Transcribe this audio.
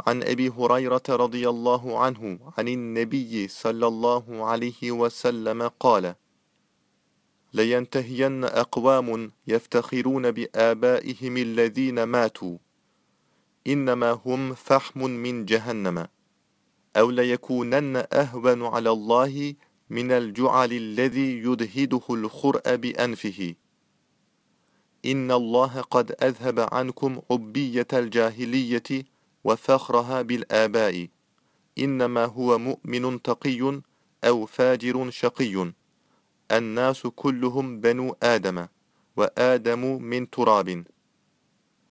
عن أبي هريرة رضي الله عنه عن النبي صلى الله عليه وسلم قال لينتهين أقوام يفتخرون بآبائهم الذين ماتوا إنما هم فحم من جهنم أو ليكونن أهون على الله من الجعل الذي يدهده الخرأ بأنفه. إن الله قد أذهب عنكم عبية الجاهلية وفخرها بالآباء. إنما هو مؤمن تقي أو فاجر شقي. الناس كلهم بنو آدم وآدم من تراب.